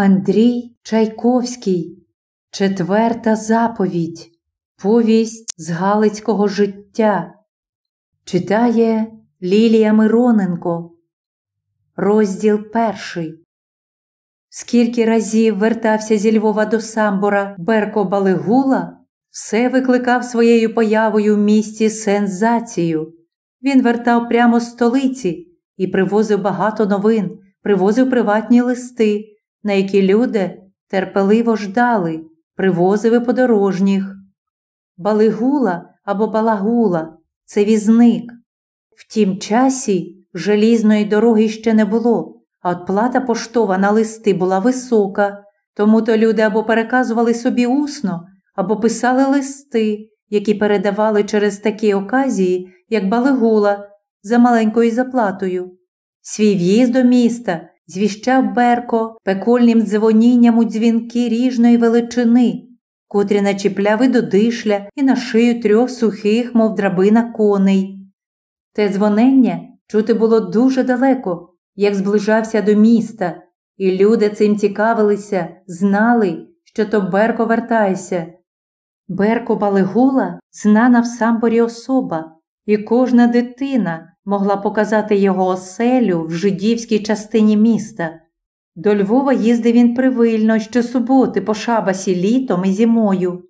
Андрій Чайковський. Четверта заповідь. Повість з Галицького життя. Читає Лілія Мироненко. Розділ перший. Скільки разів вертався зі Львова до Самбора Берко Балигула, все викликав своєю появою в місті сензацію. Він вертав прямо з столиці і привозив багато новин, привозив приватні листи, на які люди терпеливо ждали, привозив і подорожніх. Балигула або балагула це візник. В тім часі желізної дороги ще не було, а от плата поштова на листи була висока, тому то люди або переказували собі усно, або писали листи, які передавали через такі оказії, як балигула, за маленькою заплатою. Свій в'їзд до міста звіщав Берко пекольним дзвонінням у дзвінки ріжної величини, котрі начіпляв до дишля і на шию трьох сухих, мов драбина коней. Те дзвонення чути було дуже далеко, як зближався до міста, і люди цим цікавилися, знали, що то Берко вертається. Берко Балигула знана в самборі особа, і кожна дитина могла показати його оселю в жидівській частині міста. До Львова їздив він привильно щосуботи по шабасі літом і зимою.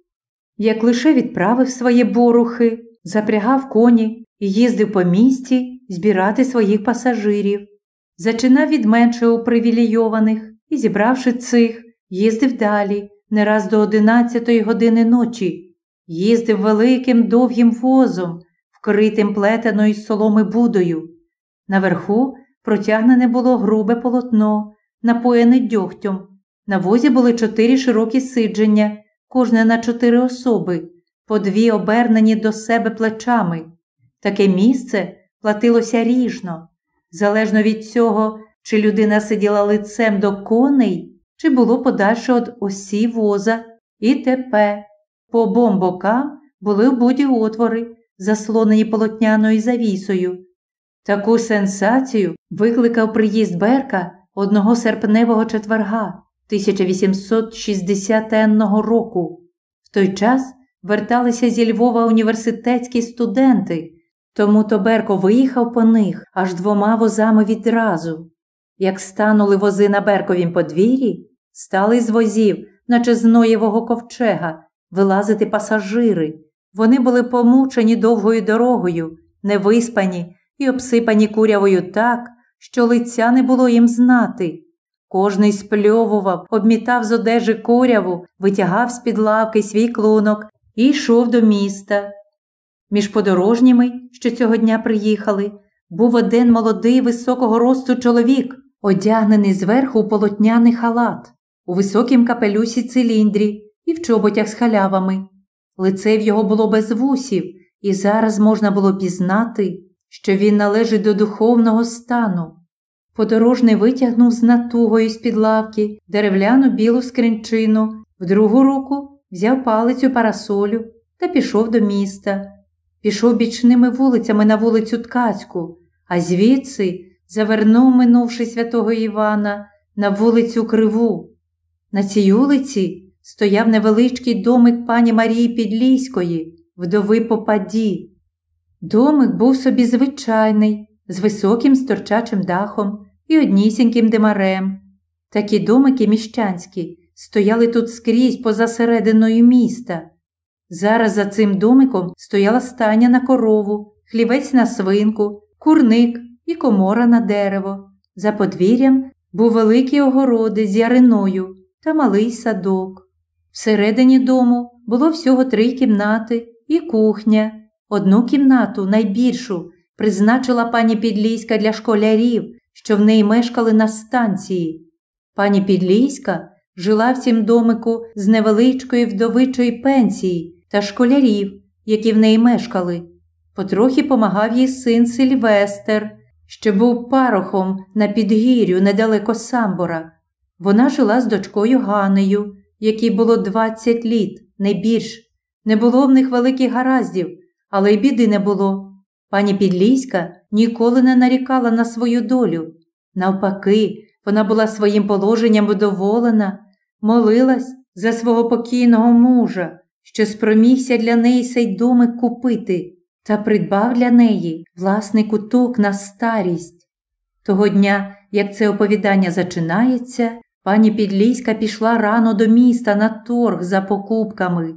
Як лише відправив свої борухи, запрягав коні і їздив по місті збирати своїх пасажирів, зачинав від менше упривілейованих і, зібравши цих, їздив далі, не раз до одинадцятої години ночі, їздив великим довгим возом, вкритим плетеною соломи будою. Наверху протягнене було грубе полотно, напоєне дьогтем. На возі були чотири широкі сидження, кожне на чотири особи, по дві обернені до себе плечами. Таке місце платилося ріжно, залежно від цього, чи людина сиділа лицем до коней, чи було подальше від осі воза і тепе. По обом бокам були буді отвори, заслонені полотняною завісою. Таку сенсацію викликав приїзд Берка одного серпневого четверга 1860 року. В той час верталися зі Львова університетські студенти, тому то Берко виїхав по них аж двома возами відразу. Як станули вози на Берковім подвір'ї, стали з возів, наче з Ноєвого ковчега, вилазити пасажири. Вони були помучені довгою дорогою, невиспані і обсипані курявою так, що лиця не було їм знати. Кожний спльовував, обмітав з одежі куряву, витягав з під лавки свій клунок і йшов до міста. Між подорожніми, що цього дня приїхали, був один молодий високого росту чоловік, одягнений зверху у полотняний халат, у високім капелюсі циліндрі і в чоботях з халявами. Лице в його було без вусів, і зараз можна було пізнати, що він належить до духовного стану. Подорожний витягнув з натугою з-під лавки деревляну білу скринчину, в другу руку взяв палицю парасолю та пішов до міста. Пішов бічними вулицями на вулицю Ткацьку, а звідси завернув, минувши святого Івана, на вулицю Криву. На цій вулиці стояв невеличкий домик пані Марії Підлійської, вдови Попаді. Домик був собі звичайний, з високим сторчачим дахом і однісіньким димарем. Такі домики міщанські стояли тут скрізь поза серединою міста. Зараз за цим домиком стояла стайня на корову, хлівець на свинку, курник і комора на дерево. За подвір'ям був великий огороди з яриною та малий садок. Всередині дому було всього три кімнати і кухня. Одну кімнату, найбільшу, призначила пані Підлійська для школярів, що в неї мешкали на станції. Пані Підлійська жила в цім домику з невеличкої вдовичої пенсії та школярів, які в неї мешкали. Потрохи помагав їй син Сильвестер, що був парохом на підгір'ю недалеко Самбора. Вона жила з дочкою Ганею, якій було 20 літ, не більш. Не було в них великих гараздів, але й біди не було. Пані Підлійська ніколи не нарікала на свою долю. Навпаки, Вона була своїм положенням задоволена, молилась за свого покійного мужа, що спромігся для неї сей домик купити та придбав для неї власний куток на старість. Того дня, як це оповідання зачинається, пані Підліська пішла рано до міста на торг за покупками.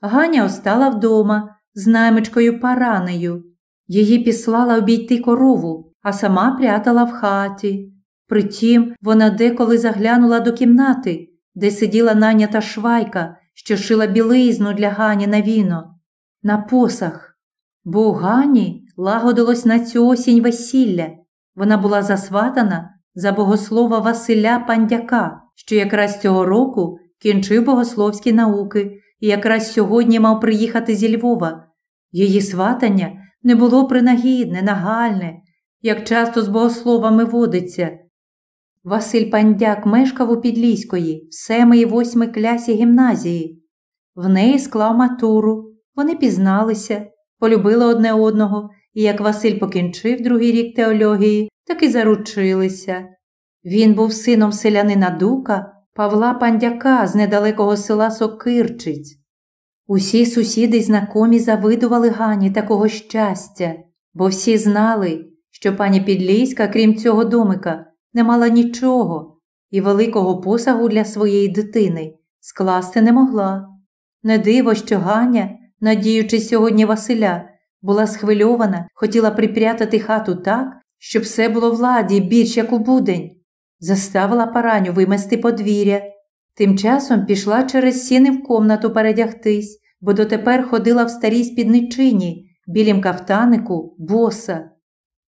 Ганя остала вдома з наймичкою паранею. Її післала обійти корову, а сама прятала в хаті. Притім, вона деколи заглянула до кімнати, де сиділа нанята швайка, що шила білизну для Гані на віно, на посах. Бо Гані лагодилось на цю осінь весілля. Вона була засватана за богослова Василя Пандяка, що якраз цього року кінчив богословські науки і якраз сьогодні мав приїхати зі Львова. Її сватання не було принагідне, нагальне, як часто з богословами водиться. Василь Пандяк мешкав у Підліської в семій восьмій клясі гімназії. В неї склав матуру, вони пізналися, полюбили одне одного, і як Василь покінчив другий рік теології, так і заручилися. Він був сином селянина Дука Павла Пандяка з недалекого села Сокирчиць. Усі сусіди й знакомі завидували Гані такого щастя, бо всі знали, що пані Підлійська, крім цього домика, не мала нічого і великого посагу для своєї дитини скласти не могла. Не диво, що Ганя, надіючись сьогодні Василя, була схвильована, хотіла припрятати хату так, щоб все було владі більш як у будень. Заставила параню вимести подвір'я. Тим часом пішла через сіни в комнату передягтись, бо дотепер ходила в старій спідничині, білім кафтанику, боса.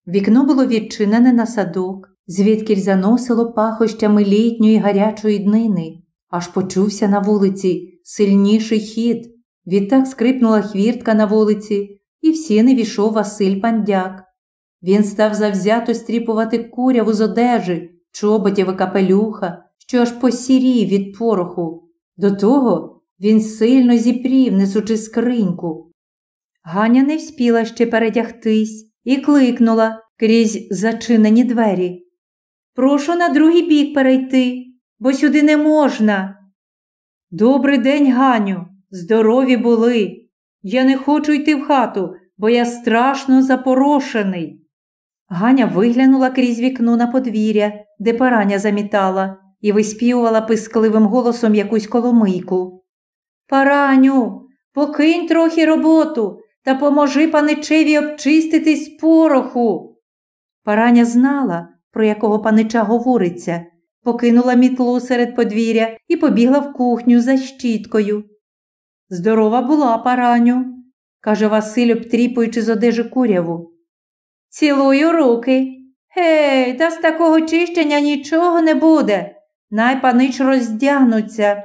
Вікно було відчинене на садок, звідкіль заносило пахощами літньої гарячої днини, аж почувся на вулиці сильніший хід. Відтак скрипнула хвіртка на вулиці, і в сіни війшов Василь Пандяк. Він став завзято стріпувати куряву з одежі, чоботів і капелюха, що аж посірів від пороху. До того він сильно зіпрів, несучи скриньку. Ганя не вспіла ще передягтись і кликнула крізь зачинені двері. Прошу на другий бік перейти, бо сюди не можна. Добрий день, Ганю, здорові були. Я не хочу йти в хату, бо я страшно запорошений. Ганя виглянула крізь вікно на подвір'я, де параня замітала, і виспівувала пискливим голосом якусь коломийку. Параню, покинь трохи роботу та поможи паничеві обчиститись пороху. Параня знала, про якого панича говориться, покинула мітлу серед подвір'я і побігла в кухню за щіткою. Здорова була, параню, каже Василь, обтріпуючи з одежі куряву. Цілую руки. Гей, та з такого чищення нічого не буде. Най панич роздягнуться.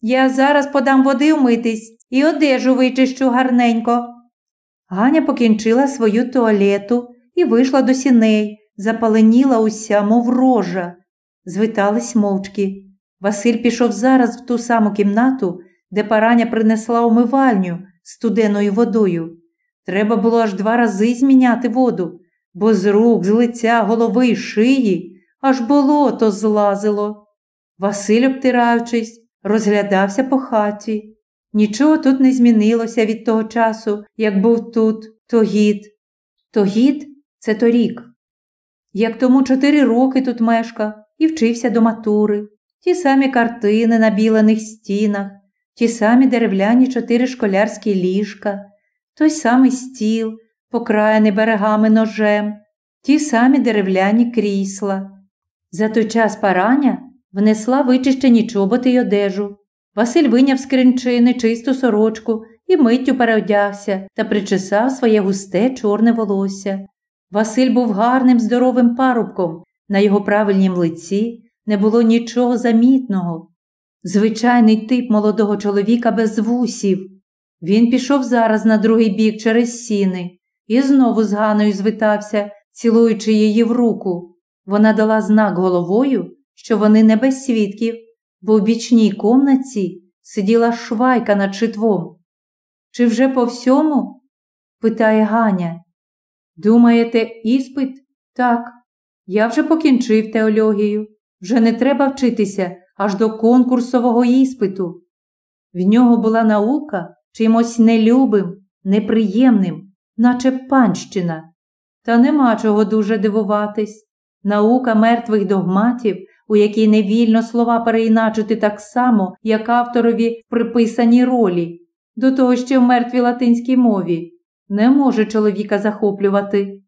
Я зараз подам води вмитись і одежу вичищу гарненько. Ганя покінчила свою туалету і вийшла до сіней, запаленіла уся, мов рожа. Звитались мовчки. Василь пішов зараз в ту саму кімнату, де параня принесла умивальню студеною водою. Треба було аж два рази зміняти воду, бо з рук, з лиця, голови й шиї аж болото злазило. Василь, обтираючись, розглядався по хаті. Нічого тут не змінилося від того часу, як був тут тогід. Тогід це торік. Як тому чотири роки тут мешкав і вчився до матури, ті самі картини на білених стінах, ті самі деревляні чотири школярські ліжка, той самий стіл, покраєний берегами ножем, ті самі деревляні крісла. За той час параня внесла вичищені чоботи й одежу. Василь виняв з кринчини чисту сорочку і миттю переодягся та причесав своє густе чорне волосся. Василь був гарним, здоровим парубком, на його правильнім лиці не було нічого замітного. Звичайний тип молодого чоловіка без вусів. Він пішов зараз на другий бік через сіни і знову з Ганою звитався, цілуючи її в руку. Вона дала знак головою, що вони не без свідків, бо в бічній комнаті сиділа швайка над читвом. Чи вже по всьому? питає Ганя. Думаєте, іспит? Так. Я вже покінчив теологію. вже не треба вчитися аж до конкурсового іспиту. В нього була наука чимось нелюбим, неприємним, наче панщина. Та нема чого дуже дивуватись. Наука мертвих догматів, у якій невільно слова переіначити так само, як авторові в приписаній ролі, до того ще в мертвій латинській мові, не може чоловіка захоплювати.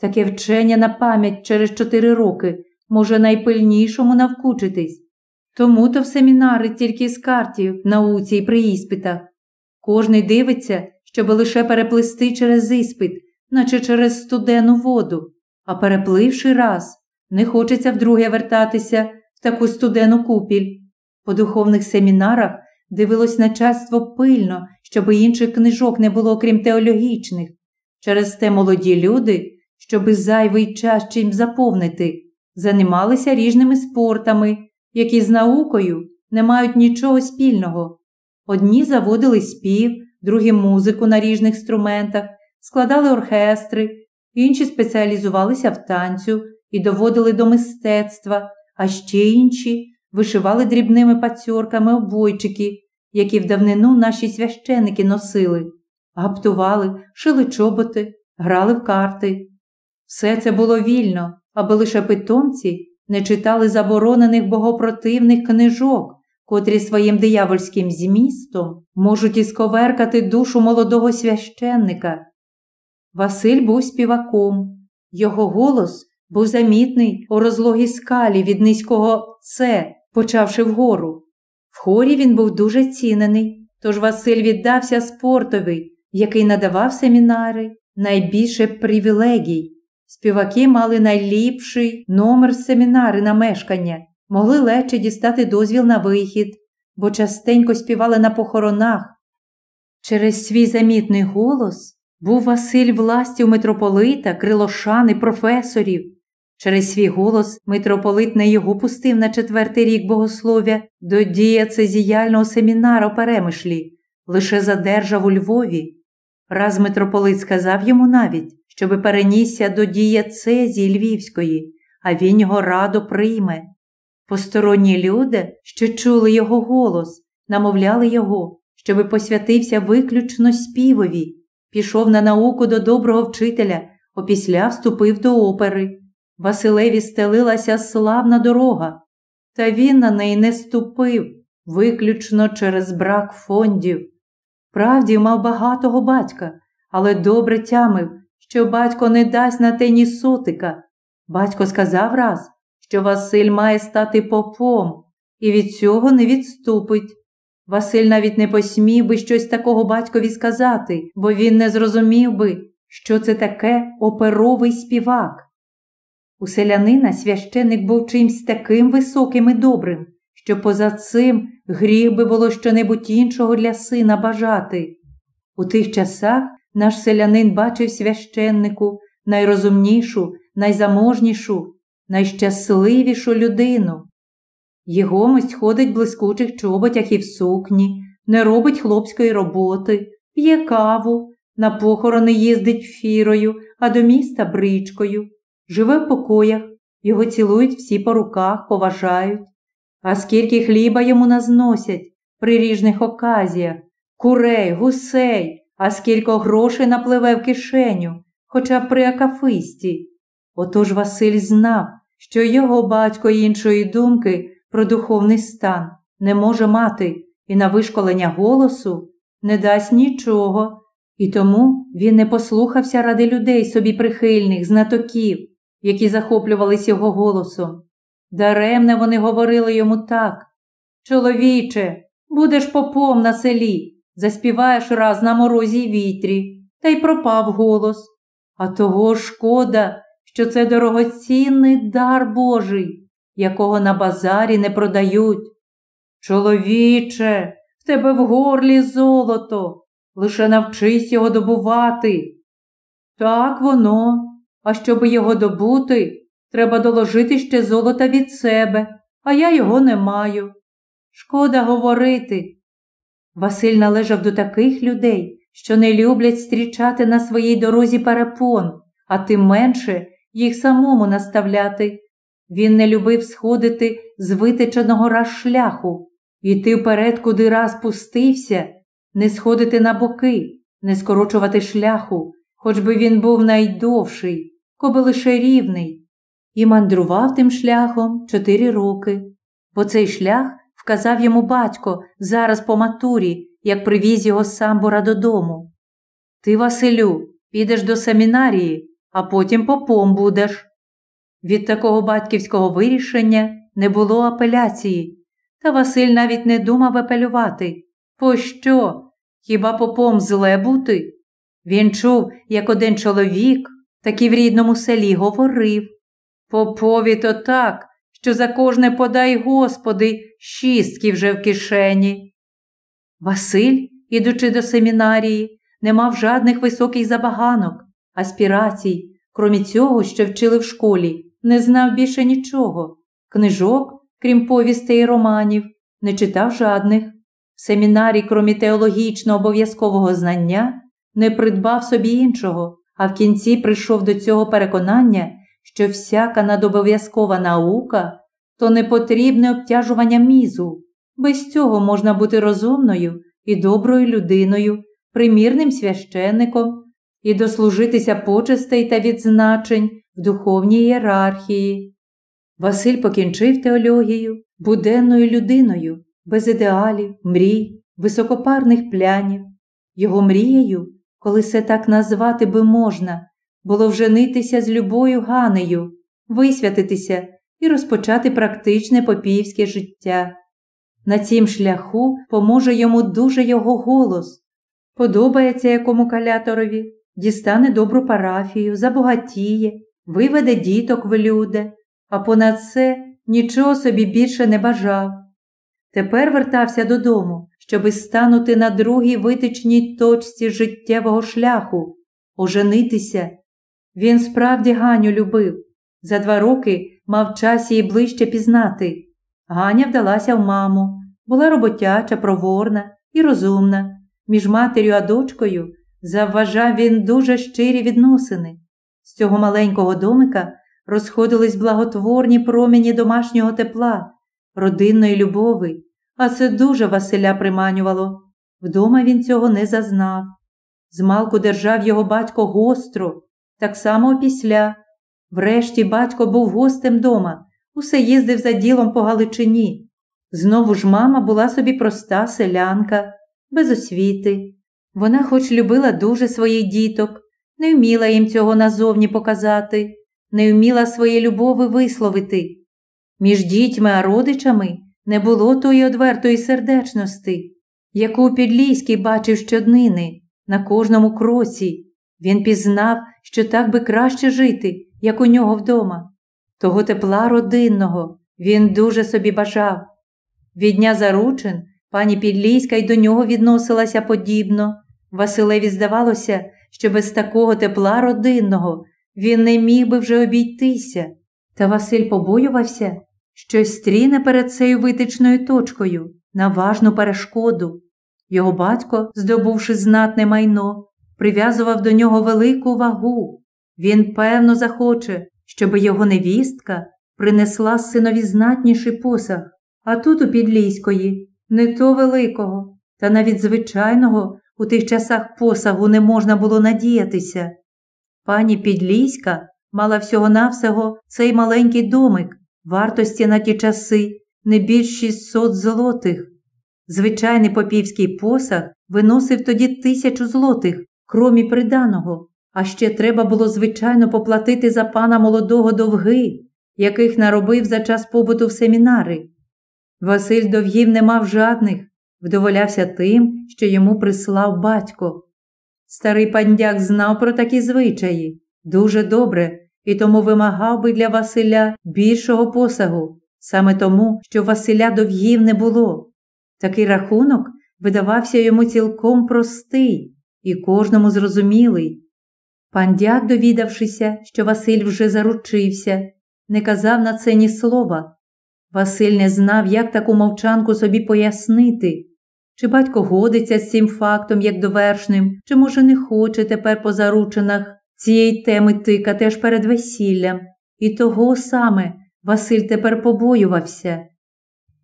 Таке вчення на пам'ять через чотири роки може найпильнішому навкучитись. Тому то в семінари тільки з картів, науці і при іспитах. Кожний дивиться, щоб лише переплисти через іспит, наче через студену воду, а перепливши раз, не хочеться вдруге вертатися в таку студену купіль. По духовних семінарах дивилось начальство пильно, щоб інших книжок не було, крім теологічних. Через те молоді люди, щоби зайвий час чим заповнити, займалися різними спортами, які з наукою не мають нічого спільного. Одні заводили спів, другі музику на ріжних інструментах, складали оркестри, інші спеціалізувалися в танцю і доводили до мистецтва, а ще інші вишивали дрібними пацьорками обойчики, які в давнину наші священики носили, гаптували, шили чоботи, грали в карти. Все це було вільно, аби лише питомці не читали заборонених богопротивних книжок, котрі своїм диявольським змістом можуть ісковеркати душу молодого священника. Василь був співаком. Його голос був замітний у розлогій скалі від низького С, почавши вгору. В хорі він був дуже цінений, тож Василь віддався спортові, який надавав семінари найбільше привілегій. Співаки мали найліпший номер семінари на мешкання, могли легше дістати дозвіл на вихід, бо частенько співали на похоронах. Через свій замітний голос був Василь властю митрополита, крилошани, професорів. Через свій голос митрополит не його пустив на четвертий рік богослов'я до дієцезіяльного семінара у перемишлі, лише задержав у Львові. Раз митрополит сказав йому навіть, щоби перенісся до дієцезії Львівської, а він його радо прийме. Посторонні люди, що чули його голос, намовляли його, щоби посвятився виключно співові, пішов на науку до доброго вчителя, опісля вступив до опери. Василеві стелилася славна дорога, та він на неї не ступив, виключно через брак фондів. Правді, мав багатого батька, але добре тямив, що батько не дасть на те ні сотика. Батько сказав раз, що Василь має стати попом і від цього не відступить. Василь навіть не посмів би щось такого батькові сказати, бо він не зрозумів би, що це таке оперовий співак. У селянина священик був чимсь таким високим і добрим, що поза цим гріх би було щонебудь іншого для сина бажати. У тих часах наш селянин бачив священнику найрозумнішу, найзаможнішу, найщасливішу людину. Єгомость ходить в блискучих чоботях і в сукні, не робить хлопської роботи, п'є каву, на похорони їздить фірою, а до міста бричкою, живе в покоях, його цілують всі по руках, поважають. А скільки хліба йому назносять при ріжних оказіях, курей, гусей, а скільки грошей напливе в кишеню, хоча при акафисті. Отож Василь знав, що його батько іншої думки про духовний стан не може мати і на вишколення голосу не дасть нічого, і тому він не послухався ради людей собі прихильних, знатоків, які захоплювались його голосом. Даремне вони говорили йому так. Чоловіче, будеш попом на селі, заспіваєш раз на морозі й вітрі, та й пропав голос. А того шкода, що це дорогоцінний дар Божий, якого на базарі не продають. Чоловіче, в тебе в горлі золото, лише навчись його добувати. Так воно, а щоб його добути, треба доложити ще золота від себе, а я його не маю. Шкода говорити. Василь належав до таких людей, що не люблять стрічати на своїй дорозі перепон, а тим менше їх самому наставляти. Він не любив сходити з витеченого раз шляху, йти вперед, куди раз пустився, не сходити на боки, не скорочувати шляху, хоч би він був найдовший, коби лише рівний, і мандрував тим шляхом чотири роки. Бо цей шлях вказав йому батько зараз по матурі, як привіз його з самбора додому. Ти, Василю, підеш до семінарії, а потім попом будеш. Від такого батьківського вирішення не було апеляції, та Василь навіть не думав апелювати. Пощо? Хіба попом зле бути? Він чув, як один чоловік, так і в рідному селі говорив Попові то так, що за кожне подай Господи, шістки вже в кишені. Василь, ідучи до семінарії, не мав жадних високих забаганок, аспірацій, крім цього, що вчили в школі, не знав більше нічого. Книжок, крім повістей і романів, не читав жадних. В семінарі, крім теологічно обов'язкового знання, не придбав собі іншого, а в кінці прийшов до цього переконання, що всяка надобов'язкова наука то не потрібне обтяжування мізу. Без цього можна бути розумною і доброю людиною, примірним священником і дослужитися почестей та відзначень в духовній ієрархії. Василь покінчив теологію буденною людиною, без ідеалів, мрій, високопарних плянів. Його мрією, коли це так назвати би можна, було вженитися з любою Ганею, висвятитися і розпочати практичне попівське життя. На цім шляху поможе йому дуже його голос. Подобається якому каляторові, дістане добру парафію, забогатіє, виведе діток в люди, а понад це нічого собі більше не бажав. Тепер вертався додому, щоби станути на другій витичній точці життєвого шляху, оженитися. Він справді Ганю любив. За два роки мав час її ближче пізнати. Ганя вдалася в маму, була роботяча, проворна і розумна. Між матір'ю а дочкою завважав він дуже щирі відносини. З цього маленького домика розходились благотворні промені домашнього тепла, родинної любови, а це дуже Василя приманювало. Вдома він цього не зазнав. Змалку держав його батько гостро, так само опісля. Врешті батько був гостем дома, усе їздив за ділом по Галичині. Знову ж мама була собі проста селянка, без освіти. Вона хоч любила дуже своїх діток, не вміла їм цього назовні показати, не вміла своєї любови висловити. Між дітьми а родичами не було тої одвертої сердечності, яку Підлійський бачив щоднини на кожному кроці. Він пізнав, що так би краще жити, як у нього вдома. Того тепла родинного він дуже собі бажав. Від дня заручин пані Підлійська й до нього відносилася подібно. Василеві здавалося, що без такого тепла родинного він не міг би вже обійтися. Та Василь побоювався, що стріне перед цією витичною точкою на важну перешкоду. Його батько, здобувши знатне майно, прив'язував до нього велику вагу. Він, певно, захоче, щоб його невістка принесла синові знатніший посаг, а тут у Підлійської не то великого, та навіть звичайного у тих часах посагу не можна було надіятися. Пані Підлійська мала всього-навсього цей маленький домик, вартості на ті часи не більш 600 злотих. Звичайний попівський посаг виносив тоді тисячу злотих, кромі приданого, а ще треба було, звичайно, поплатити за пана молодого довги, яких наробив за час побуту в семінари. Василь довгів не мав жадних, вдоволявся тим, що йому прислав батько. Старий пандяк знав про такі звичаї дуже добре і тому вимагав би для Василя більшого посагу, саме тому, що Василя довгів не було. Такий рахунок видавався йому цілком простий і кожному зрозумілий. Пандяк, довідавшися, що Василь вже заручився, не казав на це ні слова. Василь не знав, як таку мовчанку собі пояснити, чи батько годиться з цим фактом як довершним, чи, може, не хоче тепер по заручинах цієї теми тика теж перед весіллям, і того саме Василь тепер побоювався.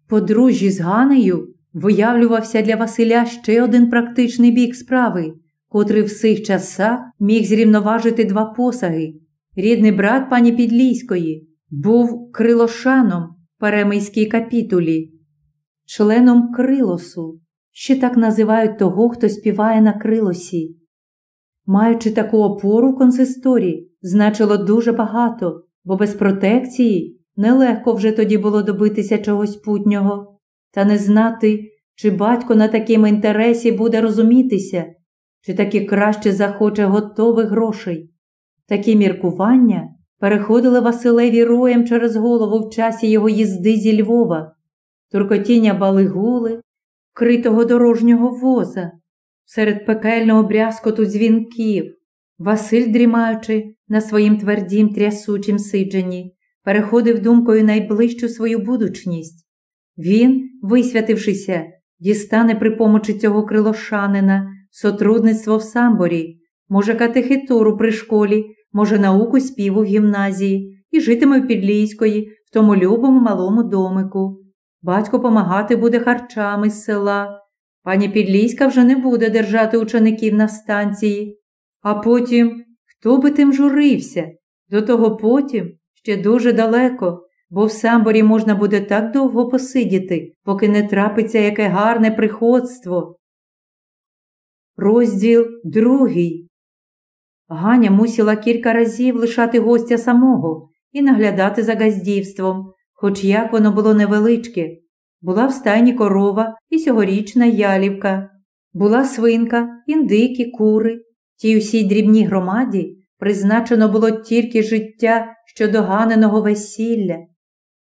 Подружжі з Ганею виявлювався для Василя ще один практичний бік справи, котрий в цих часах міг зрівноважити два посаги. Рідний брат пані Підлійської був крилошаном Перемийській капітулі, членом крилосу, ще так називають того, хто співає на крилосі. Маючи таку опору в консисторі, значило дуже багато, бо без протекції нелегко вже тоді було добитися чогось путнього, та не знати, чи батько на такому інтересі буде розумітися, чи таки краще захоче готових грошей. Такі міркування переходили Василеві роєм через голову в часі його їзди зі Львова, туркотіння балигули, критого дорожнього воза, серед пекельного брязкоту дзвінків. Василь, дрімаючи на своїм твердім трясучім сидженні, переходив думкою найближчу свою будучність. Він, висвятившися, дістане при помочі цього крилошанина сотрудництво в самборі, може катехитуру при школі, може науку співу в гімназії і житиме в Підлійської, в тому любому малому домику. Батько помагати буде харчами з села. Пані Підлійська вже не буде держати учеників на станції. А потім хто би тим журився? До того потім ще дуже далеко, бо в самборі можна буде так довго посидіти, поки не трапиться яке гарне приходство. Розділ другий. Ганя мусила кілька разів лишати гостя самого і наглядати за газдівством, хоч як воно було невеличке. Була в стайні корова і сьогорічна ялівка, була свинка, індики, кури. Тій усій дрібній громаді призначено було тільки життя щодо ганеного весілля.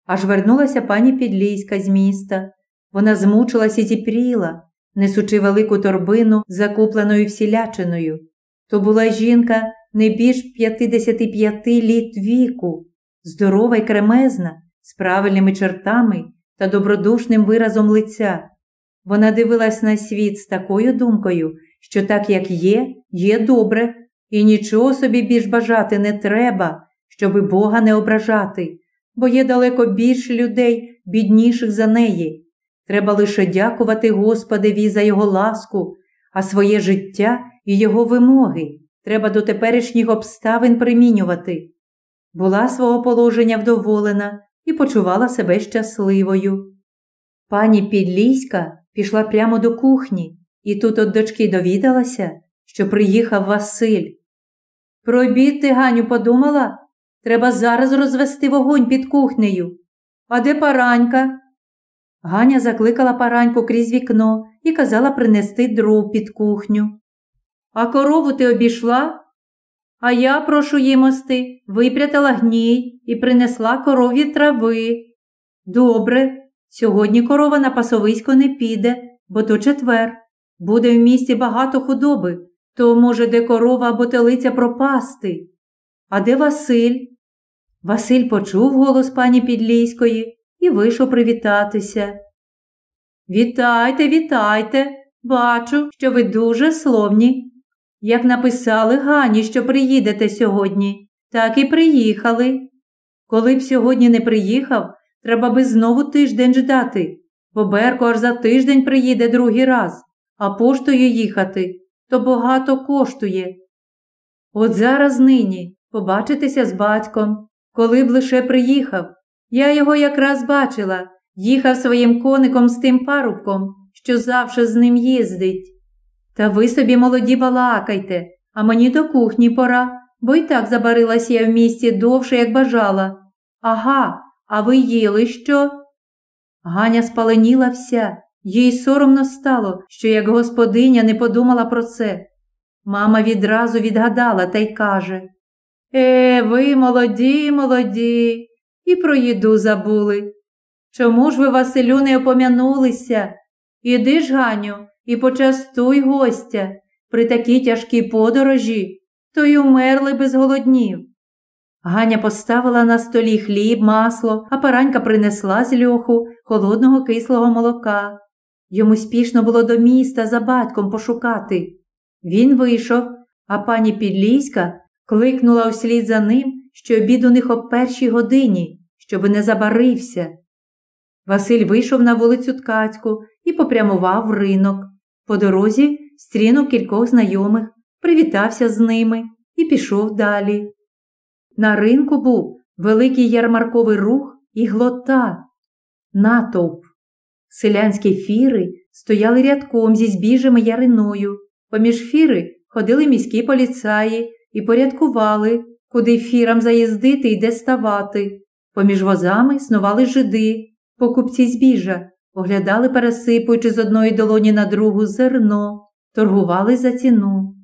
Аж вернулася пані Підлійська з міста. Вона змучилась і зіпріла, несучи велику торбину, закупленою всілячиною. То була жінка не більш 55 літ віку, здорова й кремезна, з правильними чертами та добродушним виразом лиця. Вона дивилась на світ з такою думкою, що так, як є, є добре, і нічого собі більш бажати не треба, щоби Бога не ображати, бо є далеко більше людей, бідніших за неї. Треба лише дякувати Господеві за його ласку, а своє життя і його вимоги треба до теперішніх обставин примінювати. Була свого положення вдоволена і почувала себе щасливою. Пані Підліська пішла прямо до кухні і тут от дочки довідалася, що приїхав Василь. Про обід ти, Ганю, подумала? Треба зараз розвести вогонь під кухнею. А де паранька? Ганя закликала параньку крізь вікно і казала принести дров під кухню. А корову ти обійшла? А я, прошу їмости, випрятала гній і принесла корові трави. Добре, сьогодні корова на пасовисько не піде, бо то четвер. Буде в місті багато худоби, то може де корова або телиця пропасти. А де Василь? Василь почув голос пані Підлійської і вийшов привітатися. Вітайте, вітайте, бачу, що ви дуже словні. Як написали Гані, що приїдете сьогодні, так і приїхали. Коли б сьогодні не приїхав, треба би знову тиждень ждати, бо Берко аж за тиждень приїде другий раз, а поштою їхати то багато коштує. От зараз нині побачитися з батьком, коли б лише приїхав. Я його якраз бачила, їхав своїм коником з тим парубком, що завше з ним їздить. Та ви собі, молоді, балакайте, а мені до кухні пора, бо й так забарилась я в місті довше, як бажала. Ага, а ви їли що? Ганя спаленіла вся, їй соромно стало, що як господиня не подумала про це. Мама відразу відгадала та й каже Е, ви молоді, молоді, і про їду забули. Чому ж ви, Василю, не опом'янулися? Іди ж, Ганю, і почастуй гостя при такій тяжкій подорожі, то й умерли без голоднів. Ганя поставила на столі хліб, масло, а паранька принесла з льоху холодного кислого молока. Йому спішно було до міста за батьком пошукати. Він вийшов, а пані Підлійська кликнула услід за ним, що обід у них о першій годині, щоб не забарився. Василь вийшов на вулицю Ткацьку і попрямував в ринок. По дорозі стрінув кількох знайомих, привітався з ними і пішов далі. На ринку був великий ярмарковий рух і глота, натовп. Селянські фіри стояли рядком зі збіжами яриною. Поміж фіри ходили міські поліцаї і порядкували, куди фірам заїздити і де ставати. Поміж возами снували жиди, покупці збіжа, оглядали, пересипуючи з одної долоні на другу зерно, торгували за ціну.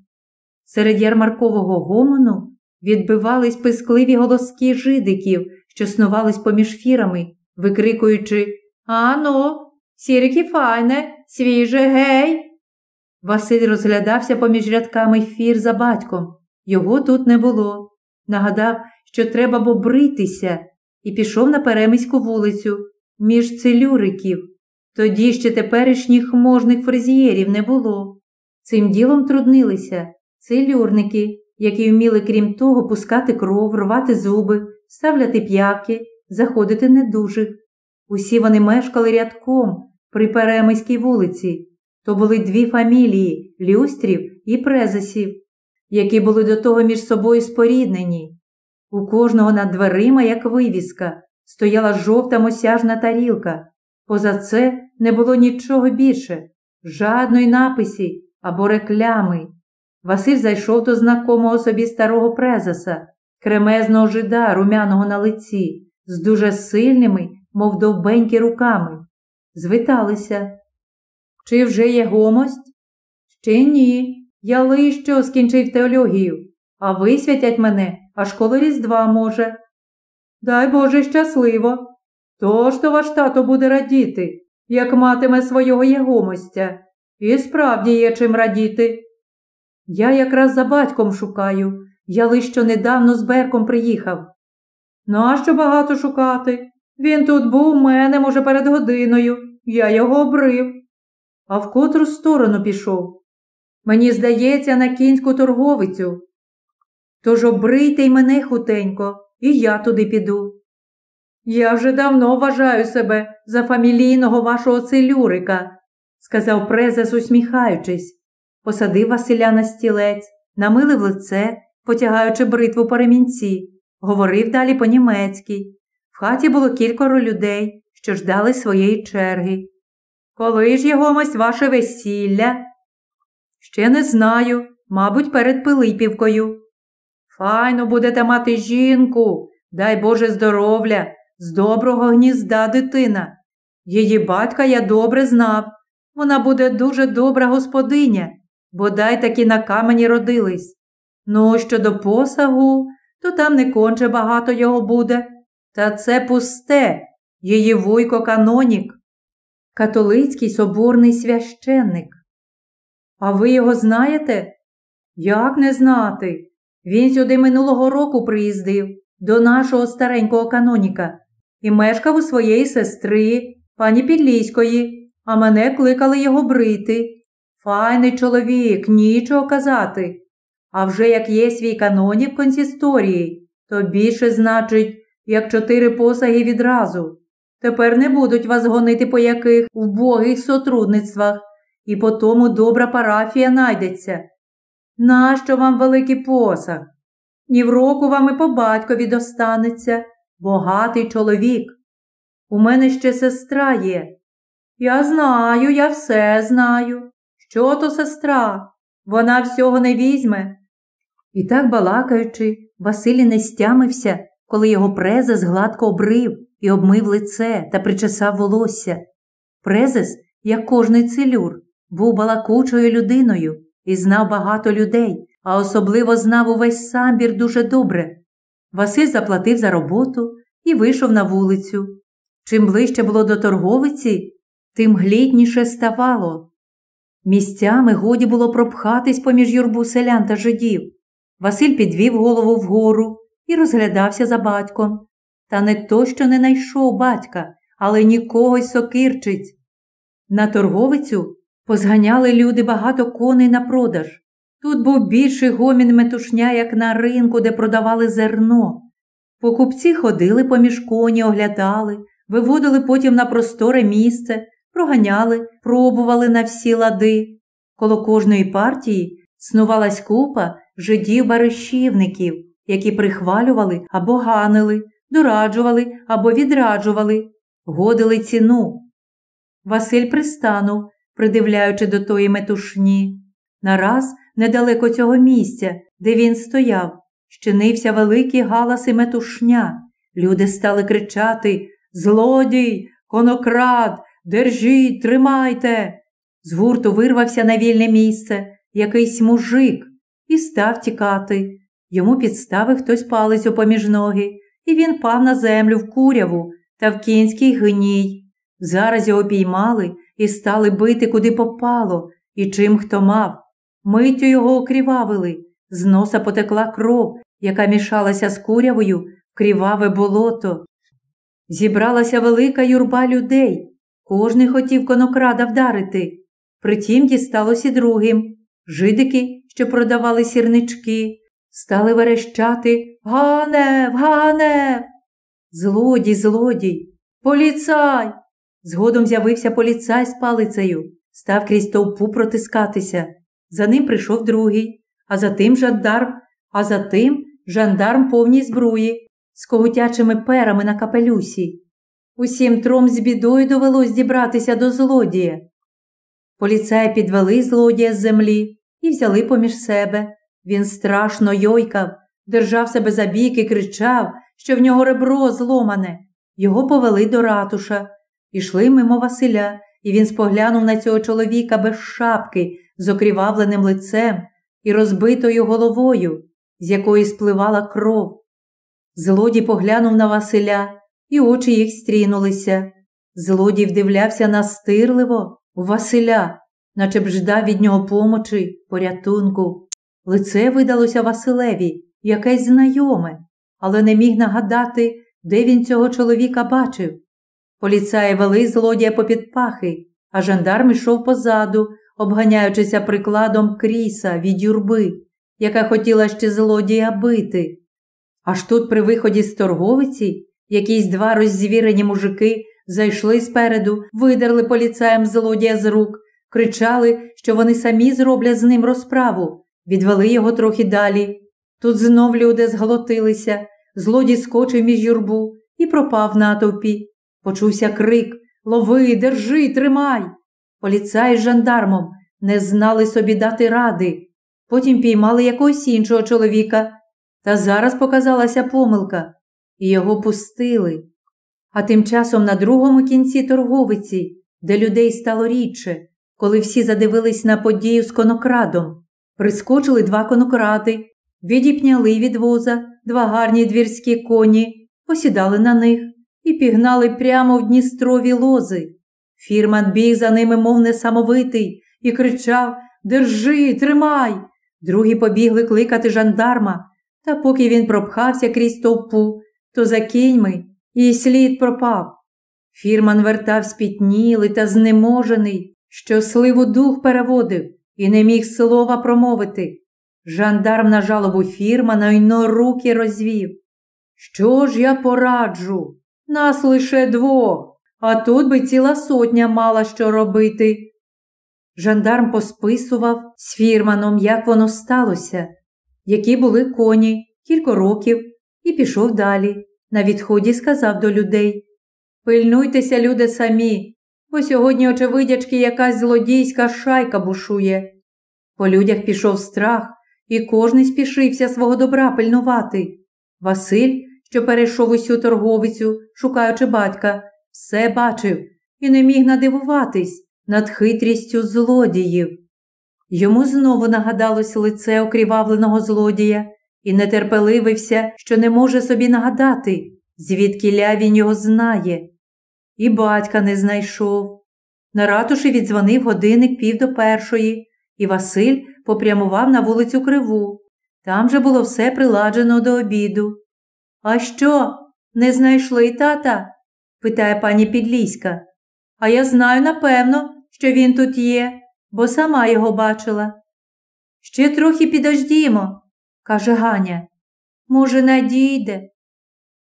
Серед ярмаркового гомону відбивались пискливі голоски жидиків, що снувались поміж фірами, викрикуючи Ану, сірки файне, свіже гей. Василь розглядався поміж рядками фір за батьком. Його тут не було. Нагадав, що треба побритися, і пішов на перемиську вулицю між целюриків. Тоді ще теперішніх можних фрезієрів не було. Цим ділом труднилися целюрники, які вміли, крім того, пускати кров, рвати зуби, ставляти п'явки, заходити недужих. Усі вони мешкали рядком при Перемиській вулиці. То були дві фамілії люстрів і презесів, які були до того між собою споріднені. У кожного над дверима, як вивіска, стояла жовта мосяжна тарілка. Поза це не було нічого більше, жадної написі або реклями. Василь зайшов до знакомого собі старого презеса, кремезного жида, румяного на лиці, з дуже сильними, мов довбенькі руками. Звиталися. Чи вже є гомость? Ще ні. Я лищо скінчив теологію, а висвятять мене аж коло Різдва може. Дай Боже щасливо. Тож то ваш тато буде радіти, як матиме свого єгомостя. І справді є чим радіти. Я якраз за батьком шукаю. Я лише недавно з Берком приїхав. Нащо багато шукати? Він тут був у мене, може, перед годиною. Я його обрив. А в котру сторону пішов? Мені здається, на кінську торговицю. Тож обрийте й мене хутенько, і я туди піду. Я вже давно вважаю себе за фамілійного вашого целюрика, сказав презес, усміхаючись посадив Василя на стілець, намилив лице, потягаючи бритву по ремінці, говорив далі по-німецьки. В хаті було кількоро людей, що ждали своєї черги. Коли ж ягомось ваше весілля? Ще не знаю, мабуть, перед Пилипівкою. Файно будете мати жінку, дай Боже здоров'я, з доброго гнізда дитина. Її батька я добре знав. Вона буде дуже добра господиня бодай таки на камені родились. Ну, щодо посагу, то там не конче багато його буде. Та це пусте, її вуйко канонік, католицький соборний священник. А ви його знаєте? Як не знати? Він сюди минулого року приїздив до нашого старенького каноніка і мешкав у своєї сестри, пані Підлійської, а мене кликали його брити. Файний чоловік, нічого казати. А вже як є свій канонів консісторії, то більше значить, як чотири посаги відразу. Тепер не будуть вас гонити по яких вбогих сотрудництвах, і по тому добра парафія найдеться. Нащо вам великий посаг? Ні в року вам і по батькові достанеться, богатий чоловік. У мене ще сестра є. Я знаю, я все знаю. Що то сестра? Вона всього не візьме. І так балакаючи, Василій не стямився, коли його презес гладко обрив і обмив лице та причесав волосся. Презес, як кожний целюр, був балакучою людиною і знав багато людей, а особливо знав увесь самбір дуже добре. Василь заплатив за роботу і вийшов на вулицю. Чим ближче було до торговиці, тим глітніше ставало. Місцями годі було пропхатись поміж юрбу селян та жидів. Василь підвів голову вгору і розглядався за батьком. Та не то, що не найшов батька, але нікого й сокирчиць. На торговицю позганяли люди багато коней на продаж. Тут був більший гомін метушня, як на ринку, де продавали зерно. Покупці ходили поміж коні, оглядали, виводили потім на просторе місце, проганяли, пробували на всі лади. Коло кожної партії снувалась купа жидів баришівників, які прихвалювали або ганили, дораджували або відраджували, годили ціну. Василь пристанув, придивляючи до тої метушні. Нараз, недалеко цього місця, де він стояв, щинився великий галас і метушня. Люди стали кричати Злодій, конокрад, держіть, тримайте. З гурту вирвався на вільне місце якийсь мужик і став тікати. Йому підставив хтось палець поміж ноги, і він пав на землю в куряву та в кінський гній. Зараз його піймали і стали бити куди попало, і чим хто мав. Миттю його окрівавили, з носа потекла кров, яка мішалася з курявою в кріваве болото. Зібралася велика юрба людей. Кожний хотів конокрада вдарити. Притім дісталося другим. Жидики, що продавали сірнички, стали верещати Ганев, Ганев. Злодій, злодій, поліцай. Згодом з'явився поліцай з палицею, став крізь товпу протискатися. За ним прийшов другий, а за тим жандарм, а за тим жандарм повній збруї, з когутячими перами на капелюсі. Усім тром з бідою довелось дібратися до злодія. Поліцаї підвели злодія з землі і взяли поміж себе. Він страшно йойкав, держав себе за бік і кричав, що в нього ребро зломане. Його повели до ратуша, ішли мимо Василя, і він споглянув на цього чоловіка без шапки, з окрівавленим лицем і розбитою головою, з якої спливала кров. Злодій поглянув на Василя, і очі їх стрінулися. Злодій вдивлявся настирливо у Василя, наче б ждав від нього помочі, порятунку. Лице видалося Василеві, якесь знайоме, але не міг нагадати, де він цього чоловіка бачив. Поліцаї вели злодія попід пахи, а жандарм ішов позаду, обганяючися прикладом кріса від юрби, яка хотіла ще злодія бити. Аж тут, при виході з торговиці, якісь два роззвірені мужики зайшли спереду, видерли поліцаєм злодія з рук, кричали, що вони самі зроблять з ним розправу, відвели його трохи далі. Тут знов люди зголотилися, злодій скочив між юрбу і пропав натовпі. Почувся крик Лови, держи, тримай. Поліцай з жандармом не знали собі дати ради. Потім піймали якогось іншого чоловіка, та зараз показалася помилка, і його пустили. А тим часом на другому кінці торговиці, де людей стало рідше, коли всі задивились на подію з конокрадом, прискочили два конокради, відіпняли від воза два гарні двірські коні, посідали на них і пігнали прямо в Дністрові лози. Фірман біг за ними, мов несамовитий, і кричав Держи, тримай. Другі побігли кликати жандарма, та поки він пропхався крізь товпу, то за кіньми і слід пропав. Фірман вертав спітнілий та знеможений, що сливу дух переводив і не міг слова промовити. Жандарм на жалобу фірмана й руки розвів. Що ж я пораджу? Нас лише двох, а тут би ціла сотня мала що робити. Жандарм посписував з фірманом, як воно сталося, які були коні, кілька років, і пішов далі. На відході сказав до людей Пильнуйтеся, люди самі, бо сьогодні, очевидячки, якась злодійська шайка бушує. По людях пішов страх, і кожний спішився свого добра пильнувати. Василь, що перейшов усю торговицю, шукаючи батька, все бачив і не міг надивуватись над хитрістю злодіїв. Йому знову нагадалось лице окрівавленого злодія і нетерпеливився, що не може собі нагадати, звідки ля він його знає. І батька не знайшов. На ратуші віддзвонив годинник пів до першої, і Василь попрямував на вулицю Криву. Там же було все приладжено до обіду. А що, не знайшли тата? Питає пані Підліська. А я знаю, напевно, що він тут є, бо сама його бачила. Ще трохи підождімо, каже Ганя. Може, надійде.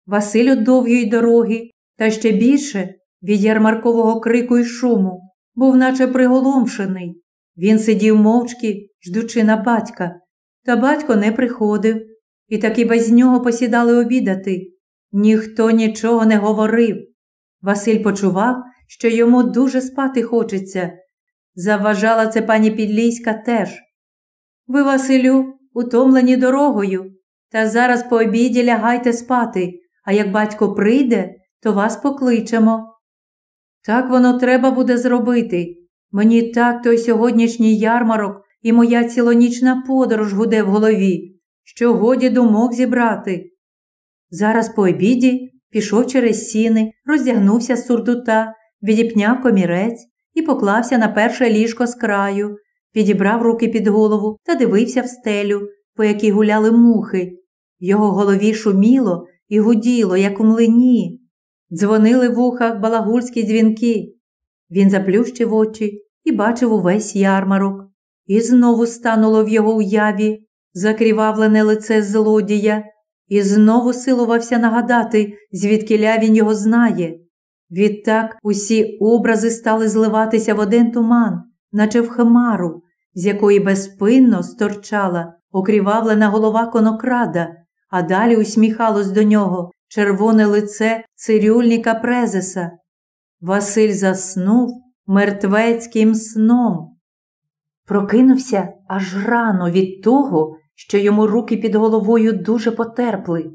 Василь від довгої дороги, та ще більше від ярмаркового крику й шуму, був наче приголомшений. Він сидів мовчки, ждучи на батька, та батько не приходив, і таки без нього посідали обідати. Ніхто нічого не говорив. Василь почував, що йому дуже спати хочеться. Завважала це пані Підлійська теж. Ви, Василю, утомлені дорогою, та зараз по обіді лягайте спати, а як батько прийде, то вас покличемо. Так воно треба буде зробити. Мені так той сьогоднішній ярмарок і моя цілонічна подорож гуде в голові, що годі думок зібрати. Зараз по обіді пішов через сіни, роздягнувся з сурдута, відіпняв комірець і поклався на перше ліжко з краю, підібрав руки під голову та дивився в стелю, по якій гуляли мухи. В його голові шуміло і гуділо, як у млині. Дзвонили в ухах балагульські дзвінки. Він заплющив очі і бачив увесь ярмарок. І знову стануло в його уяві закрівавлене лице злодія, і знову силувався нагадати, звідкиля він його знає. Відтак усі образи стали зливатися в один туман, наче в хмару, з якої безпинно сторчала окрівавлена голова конокрада, а далі усміхалось до нього червоне лице цирюльника Презеса. Василь заснув мертвецьким сном. Прокинувся аж рано від того, що йому руки під головою дуже потерпли.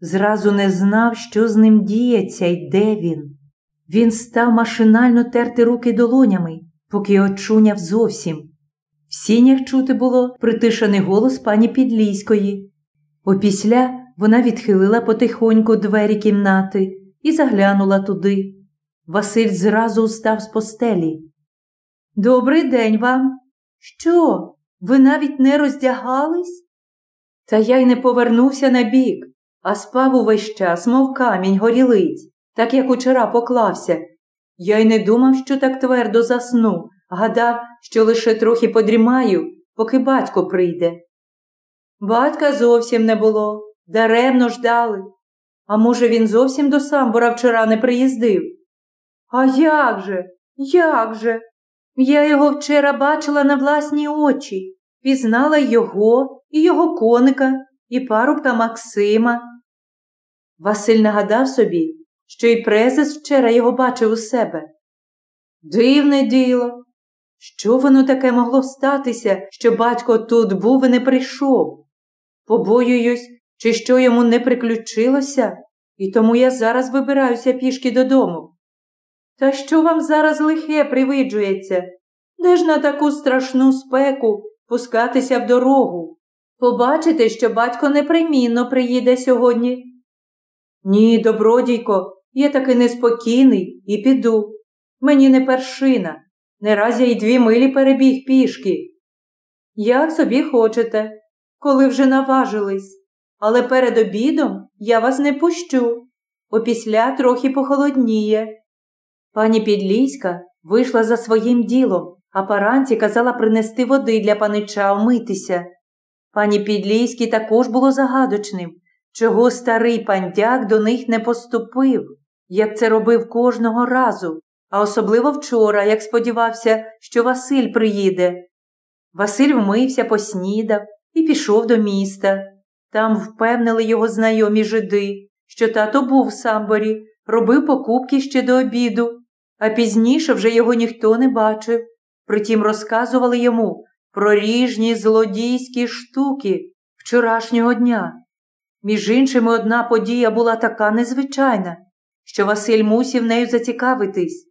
Зразу не знав, що з ним діється і де він. Він став машинально терти руки долонями, поки очуняв зовсім. В сінях чути було притишений голос пані Підлійської. Опісля вона відхилила потихоньку двері кімнати і заглянула туди. Василь зразу устав з постелі. Добрий день вам. Що? Ви навіть не роздягались? Та я й не повернувся на бік, а спав увесь час, мов камінь горілиць, так як учора поклався. Я й не думав, що так твердо засну, гадав, що лише трохи подрімаю, поки батько прийде. Батька зовсім не було, даремно ждали. А може, він зовсім до самбора вчора не приїздив? А як же? Як же? Я його вчора бачила на власні очі, пізнала його і його коника, і парубка Максима. Василь нагадав собі, що й презес вчора його бачив у себе. Дивне діло. Що воно таке могло статися, що батько тут був і не прийшов? Побоююсь, чи що йому не приключилося, і тому я зараз вибираюся пішки додому. Та що вам зараз лихе привиджується? Де ж на таку страшну спеку пускатися в дорогу? Побачите, що батько непримінно приїде сьогодні. Ні, добродійко, я таки неспокійний і піду. Мені не першина. Не раз я й дві милі перебіг пішки. Як собі хочете, коли вже наважились, але перед обідом я вас не пущу. Опісля трохи похолодніє. Пані Підлійська вийшла за своїм ділом, а паранці казала принести води для панича омитися. Пані Підлійській також було загадочним, чого старий пандяк до них не поступив, як це робив кожного разу, а особливо вчора, як сподівався, що Василь приїде. Василь вмився, поснідав і пішов до міста. Там впевнили його знайомі жиди, що тато був в самборі, робив покупки ще до обіду а пізніше вже його ніхто не бачив. Притім розказували йому про ріжні злодійські штуки вчорашнього дня. Між іншими, одна подія була така незвичайна, що Василь мусів нею зацікавитись.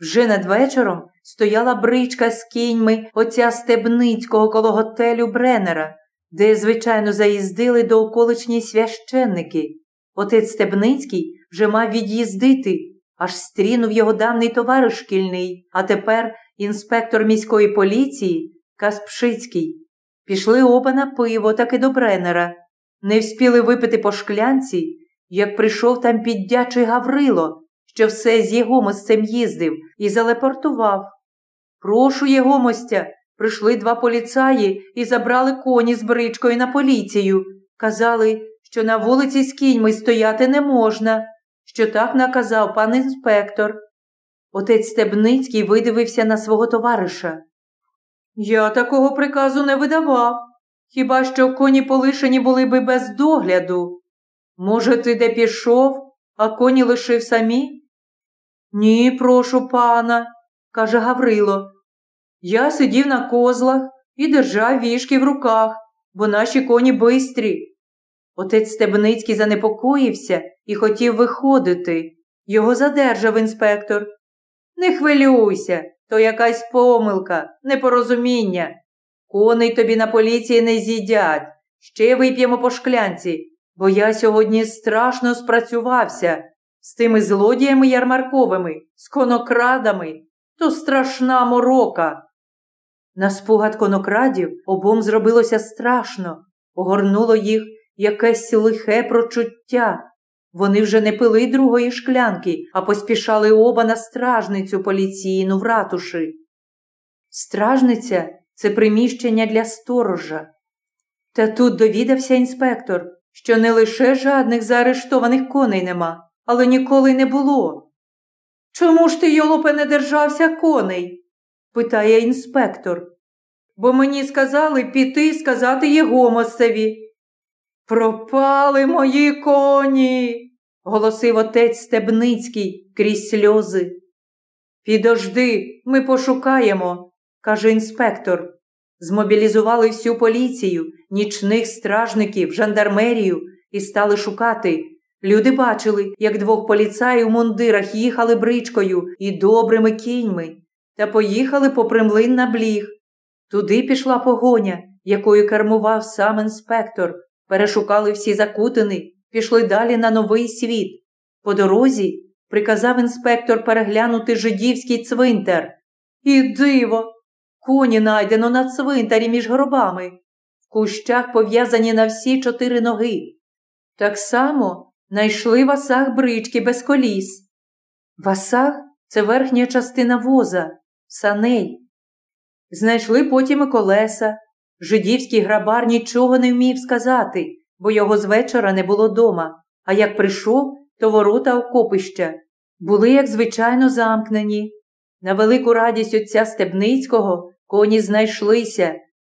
Вже над вечором стояла бричка з кіньми отця Стебницького коло готелю Бренера, де, звичайно, заїздили до околичні священники. Отець Стебницький вже мав від'їздити, аж стрінув його давний товариш шкільний, а тепер інспектор міської поліції Каспшицький. Пішли оба на пиво, так і до Бренера. Не вспіли випити по шклянці, як прийшов там піддячий Гаврило, що все з його мосцем їздив, і залепортував. Прошу його мостя, прийшли два поліцаї і забрали коні з бричкою на поліцію. Казали, що на вулиці з кіньми стояти не можна, що так наказав пан інспектор. Отець Стебницький видивився на свого товариша. Я такого приказу не видавав. Хіба що коні полишені були би без догляду. Може, ти де пішов, а коні лишив самі? Ні, прошу пана, каже Гаврило. Я сидів на козлах і держав вішки в руках, бо наші коні бистрі. Отець Стебницький занепокоївся і хотів виходити. Його задержав інспектор. Не хвилюйся, то якась помилка, непорозуміння. Коней тобі на поліції не з'їдять. Ще вип'ємо по шклянці, бо я сьогодні страшно спрацювався з тими злодіями ярмарковими, з конокрадами. То страшна морока. На спогад конокрадів обом зробилося страшно, огорнуло їх якесь лихе прочуття. Вони вже не пили другої шклянки, а поспішали оба на стражницю поліційну в ратуші. Стражниця це приміщення для сторожа. Та тут довідався інспектор, що не лише жадних заарештованих коней нема, але ніколи не було. Чому ж ти, Йолопе, не держався коней? питає інспектор. Бо мені сказали піти сказати Єгомосцеві. Пропали мої коні, голосив отець Стебницький крізь сльози. Підожди, ми пошукаємо, каже інспектор. Змобілізували всю поліцію, нічних стражників, жандармерію і стали шукати. Люди бачили, як двох поліцаїв у мундирах їхали бричкою і добрими кіньми, та поїхали попри млин на бліг. Туди пішла погоня, якою кермував сам інспектор. Перешукали всі закутини, пішли далі на новий світ. По дорозі приказав інспектор переглянути жидівський цвинтар. І диво! Коні найдено на цвинтарі між гробами, в кущах пов'язані на всі чотири ноги. Так само знайшли васах брички без коліс. Васах це верхня частина воза, саней. Знайшли потім і колеса. Жидівський грабар нічого не вмів сказати, бо його з вечора не було дома, а як прийшов, то ворота окопища були, як звичайно, замкнені. На велику радість отця Стебницького коні знайшлися,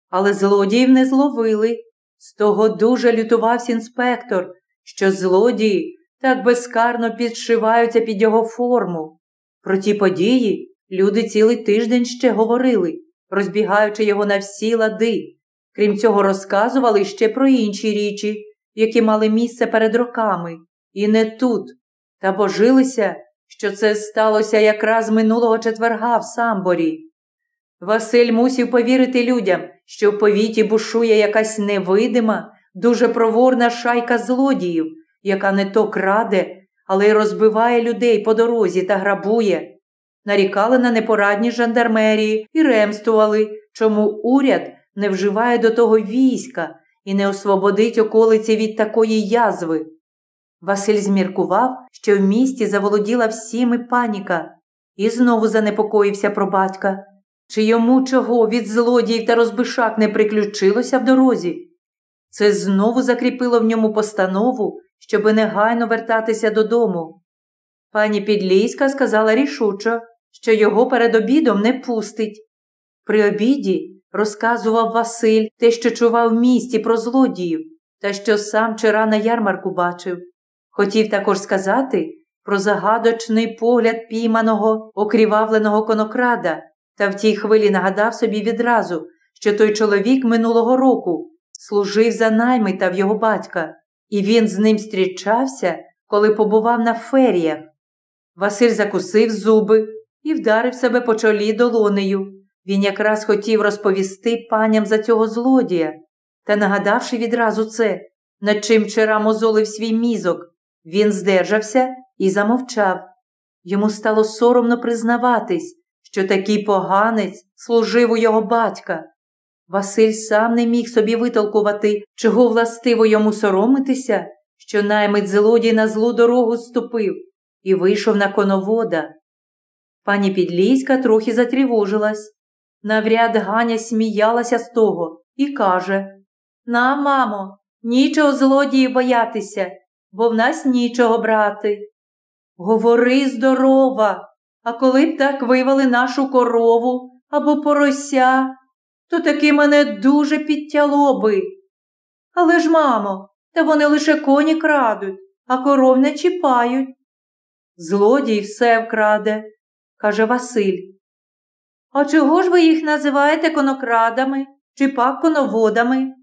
але злодіїв не зловили. З того дуже лютувався інспектор, що злодії так безкарно підшиваються під його форму. Про ті події люди цілий тиждень ще говорили, розбігаючи його на всі лади. Крім цього, розказували ще про інші річі, які мали місце перед роками, і не тут, та божилися, що це сталося якраз минулого четверга в самборі. Василь мусів повірити людям, що в повіті бушує якась невидима, дуже проворна шайка злодіїв, яка не то краде, але й розбиває людей по дорозі та грабує. Нарікали на непорадні жандармерії і ремствували, чому уряд не вживає до того війська і не освободить околиці від такої язви. Василь зміркував, що в місті заволоділа всіми паніка, і знову занепокоївся про батька. Чи йому чого від злодіїв та розбишак не приключилося в дорозі? Це знову закріпило в ньому постанову, щоби негайно вертатися додому. Пані Підлійська сказала рішучо, що його перед обідом не пустить. При обіді розказував Василь те, що чував в місті про злодіїв, та що сам вчора на ярмарку бачив. Хотів також сказати про загадочний погляд пійманого, окрівавленого конокрада, та в тій хвилі нагадав собі відразу, що той чоловік минулого року служив за наймита в його батька, і він з ним зустрічався, коли побував на феріях. Василь закусив зуби і вдарив себе по чолі долонею. Він якраз хотів розповісти паням за цього злодія, та, нагадавши відразу це, над чим вчора мозолив свій мізок, він здержався і замовчав. Йому стало соромно признаватись, що такий поганець служив у його батька. Василь сам не міг собі витолкувати, чого властиво йому соромитися, що наймит злодій на злу дорогу ступив і вийшов на коновода. Пані Підлійська трохи затривожилась. Навряд Ганя сміялася з того і каже На, мамо, нічого злодії боятися, бо в нас нічого брати. Говори здорова, а коли б так вивели нашу корову або порося, то таки мене дуже підтяло би. Але ж, мамо, та вони лише коні крадуть, а коров не чіпають. Злодій все вкраде, каже Василь. А чого ж ви їх називаєте конокрадами чи пак коноводами?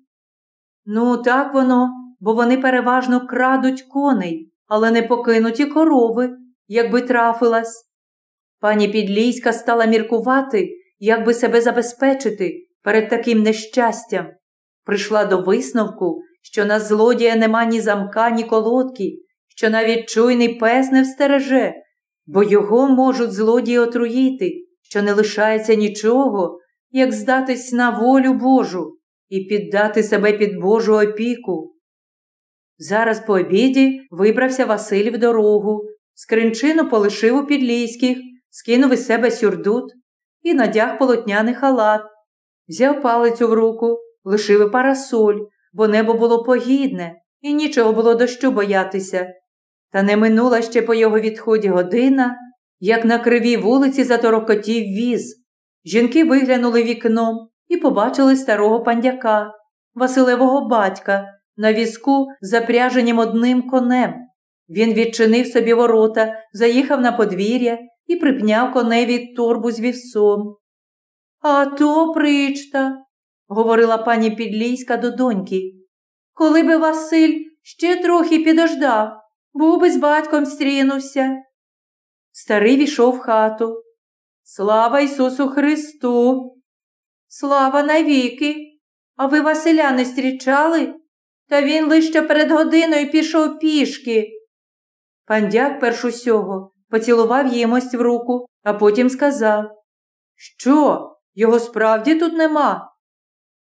Ну, так воно, бо вони переважно крадуть коней, але не покинуті корови, якби трафилась. Пані Підлійська стала міркувати, як би себе забезпечити перед таким нещастям. Прийшла до висновку, що на злодія нема ні замка, ні колодки, що навіть чуйний пес не встереже, бо його можуть злодії отруїти, що не лишається нічого, як здатись на волю Божу і піддати себе під Божу опіку. Зараз по обіді вибрався Василь в дорогу, скринчину полишив у підлійських, скинув із себе сюрдут і надяг полотняний халат, взяв палицю в руку, лишив і парасоль, бо небо було погідне, і нічого було дощу боятися. Та не минула ще по його відході година, як на кривій вулиці заторокотів віз. Жінки виглянули вікном і побачили старого пандяка, Василевого батька, на візку, запряженім одним конем. Він відчинив собі ворота, заїхав на подвір'я і припняв коневі торбу з вівсом. А то причта, говорила пані Підлійська до доньки. Коли би Василь ще трохи підождав, був би з батьком стрінувся. Старий війшов в хату. Слава Ісусу Христу! Слава навіки! А ви Василя не зустрічали? Та він лише перед годиною пішов пішки. Пандяк перш усього поцілував їмость в руку, а потім сказав Що, його справді тут нема?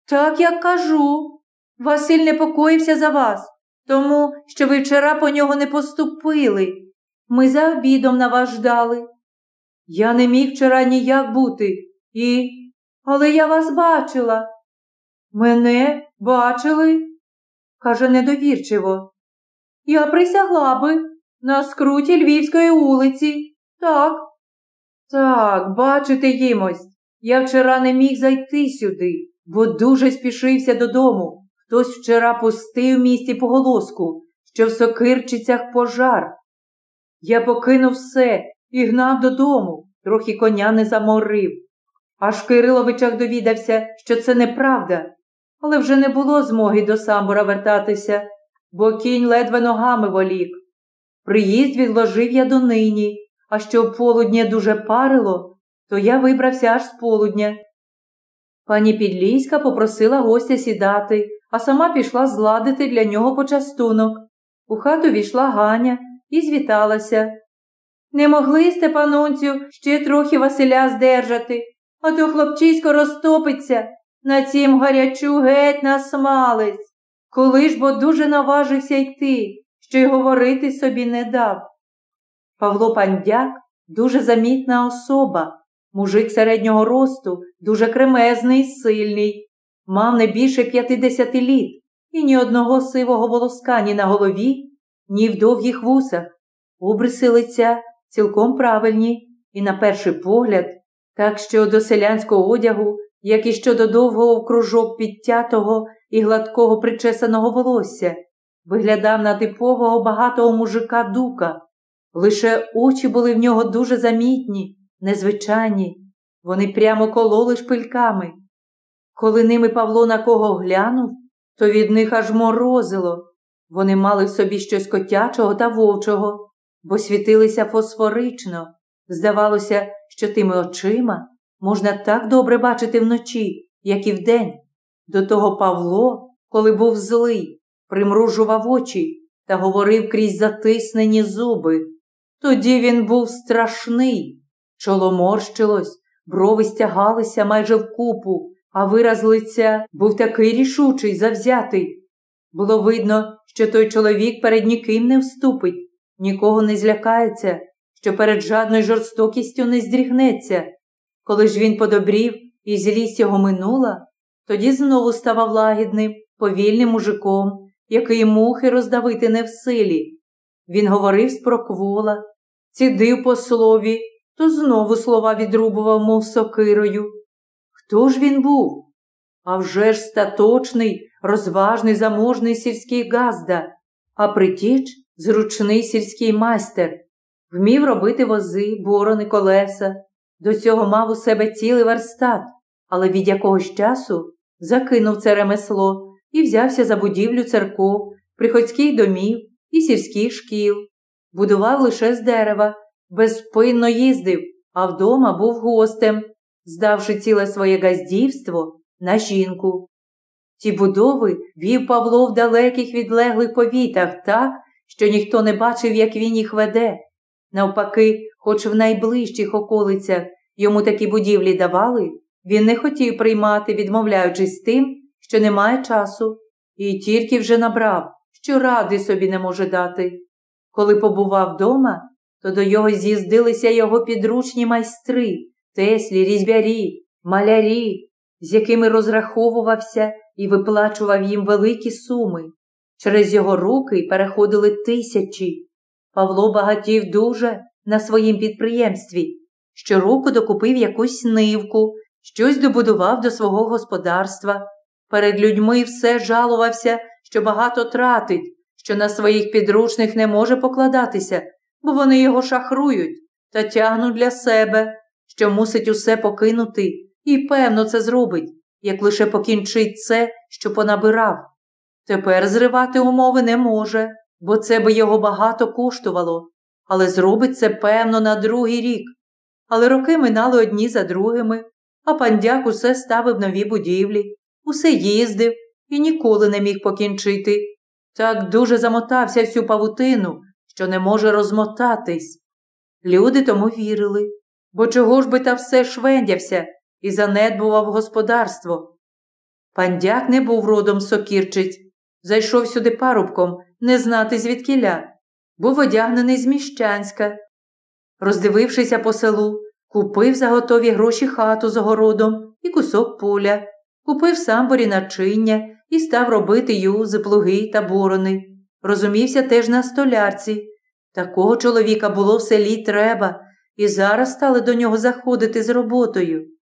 Так як кажу. Василь непокоївся за вас, тому що ви вчора по нього не поступили. Ми за обідом на вас ждали. Я не міг вчора ніяк бути, і. Але я вас бачила. Мене бачили? каже недовірчиво. Я присягла би на скруті Львівської вулиці. Так. Так, бачите, їмось. Я вчора не міг зайти сюди, бо дуже спішився додому. Хтось вчора пустив місті поголоску, що в сокирчицях пожар. Я покинув все і гнав додому, трохи коня не заморив. Аж в Кириловичах довідався, що це неправда, але вже не було змоги до самбура вертатися, бо кінь ледве ногами волік. Приїзд відложив я донині, а що полудня дуже парило, то я вибрався аж з полудня. Пані Підлійська попросила гостя сідати, а сама пішла зладити для нього почастунок. У хату війшла Ганя і звіталася. Не могли, Степанунцю, ще трохи Василя здержати, а то хлопчисько розтопиться на цім гарячу геть на смалець. Коли ж бо дуже наважився йти, що й говорити собі не дав. Павло Пандяк дуже замітна особа, мужик середнього росту, дуже кремезний й сильний, мав не більше п'ятидесяти літ і ні одного сивого волоска ні на голові, ні в довгих вусах. Обриси лиця цілком правильні і, на перший погляд, так що до селянського одягу, як і щодо довгого в кружок підтятого і гладкого причесаного волосся, виглядав на типового багатого мужика дука. Лише очі були в нього дуже замітні, незвичайні, вони прямо кололи шпильками. Коли ними Павло на кого глянув, то від них аж морозило. Вони мали в собі щось котячого та вовчого, бо світилися фосфорично. Здавалося, що тими очима можна так добре бачити вночі, як і вдень. До того Павло, коли був злий, примружував очі та говорив крізь затиснені зуби. Тоді він був страшний, чоло морщилось, брови стягалися майже вкупу, а вираз лиця був такий рішучий, завзятий. Було видно, що той чоловік перед ніким не вступить, нікого не злякається, що перед жадною жорстокістю не здрігнеться. Коли ж він подобрів і злість його минула, тоді знову ставав лагідним, повільним мужиком який мухи роздавити не в силі. Він говорив з проквола, цідив по слові, то знову слова відрубував, мов сокирою. Хто ж він був? А вже ж статочний, розважний, заможний сільський газда, а притіч зручний сільський майстер, вмів робити вози, борони, колеса. До цього мав у себе цілий верстат, але від якогось часу закинув це ремесло і взявся за будівлю церков, приходських домів і сільських шкіл. Будував лише з дерева, безспинно їздив, а вдома був гостем, здавши ціле своє газдівство на жінку. Ті будови вів Павло в далеких відлеглих повітах так, що ніхто не бачив, як він їх веде. Навпаки, хоч в найближчих околицях йому такі будівлі давали, він не хотів приймати, відмовляючись тим, що немає часу, і тільки вже набрав, що ради собі не може дати. Коли побував вдома, то до його з'їздилися його підручні майстри, теслі, різьбярі, малярі, з якими розраховувався і виплачував їм великі суми. Через його руки переходили тисячі. Павло багатів дуже на своїм підприємстві. Щороку докупив якусь нивку, щось добудував до свого господарства. Перед людьми все жалувався, що багато тратить, що на своїх підручних не може покладатися, бо вони його шахрують та тягнуть для себе, що мусить усе покинути, і, певно, це зробить, як лише покінчить це, що понабирав. Тепер зривати умови не може, бо це би його багато коштувало, але зробить це, певно, на другий рік. Але роки минали одні за другими, а пандяк усе ставив нові будівлі, усе їздив і ніколи не міг покінчити. Так дуже замотався всю павутину, що не може розмотатись. Люди тому вірили, бо чого ж би та все швендявся і занедбував господарство. Пандяк не був родом сокірчиць, зайшов сюди парубком, не знати звідкіля, був одягнений з міщанська. Роздивившися по селу, купив за готові гроші хату з огородом і кусок поля, купив самборі начиння і став робити юзи, плуги та борони. Розумівся теж на столярці. Такого чоловіка було в селі треба, і зараз стали до нього заходити з роботою.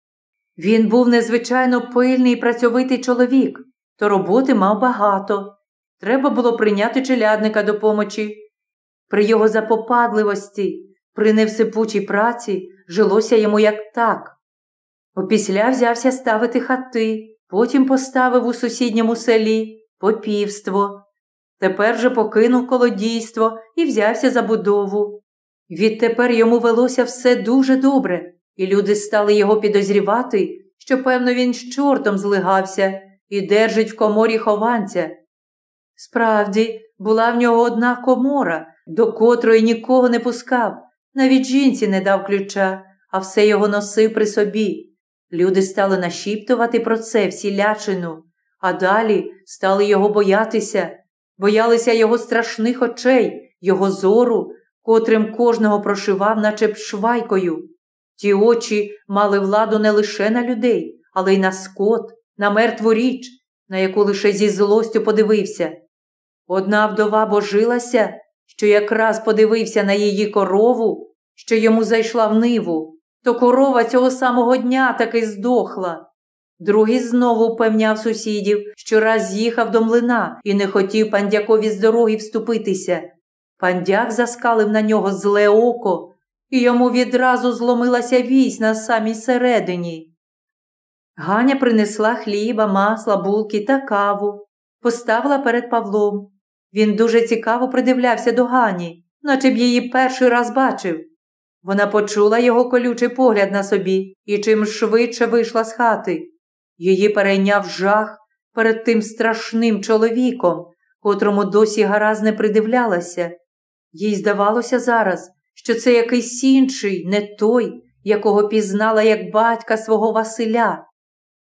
Він був незвичайно пильний і працьовитий чоловік, то роботи мав багато. Треба було прийняти челядника до помочі. При його запопадливості, при невсипучій праці жилося йому як так. Опісля взявся ставити хати, потім поставив у сусідньому селі попівство. Тепер же покинув колодійство і взявся за будову. Відтепер йому велося все дуже добре, і люди стали його підозрівати, що, певно, він з чортом злигався і держить в коморі хованця. Справді, була в нього одна комора, до котрої нікого не пускав, навіть жінці не дав ключа, а все його носив при собі. Люди стали нашіптувати про це всілячину, а далі стали його боятися, боялися його страшних очей, його зору, котрим кожного прошивав, наче б швайкою. Ті очі мали владу не лише на людей, але й на скот, на мертву річ, на яку лише зі злостю подивився. Одна вдова божилася, що якраз подивився на її корову, що йому зайшла в ниву, то корова цього самого дня таки здохла. Другий знову впевняв сусідів, що раз з'їхав до млина і не хотів пандякові з дороги вступитися. Пандяк заскалив на нього зле око, і йому відразу зломилася вісь на самій середині. Ганя принесла хліба, масла, булки та каву, поставила перед Павлом. Він дуже цікаво придивлявся до Гані, наче б її перший раз бачив. Вона почула його колючий погляд на собі і чим швидше вийшла з хати. Її перейняв жах перед тим страшним чоловіком, котрому досі гаразд не придивлялася. Їй здавалося зараз, що це якийсь інший, не той, якого пізнала як батька свого Василя.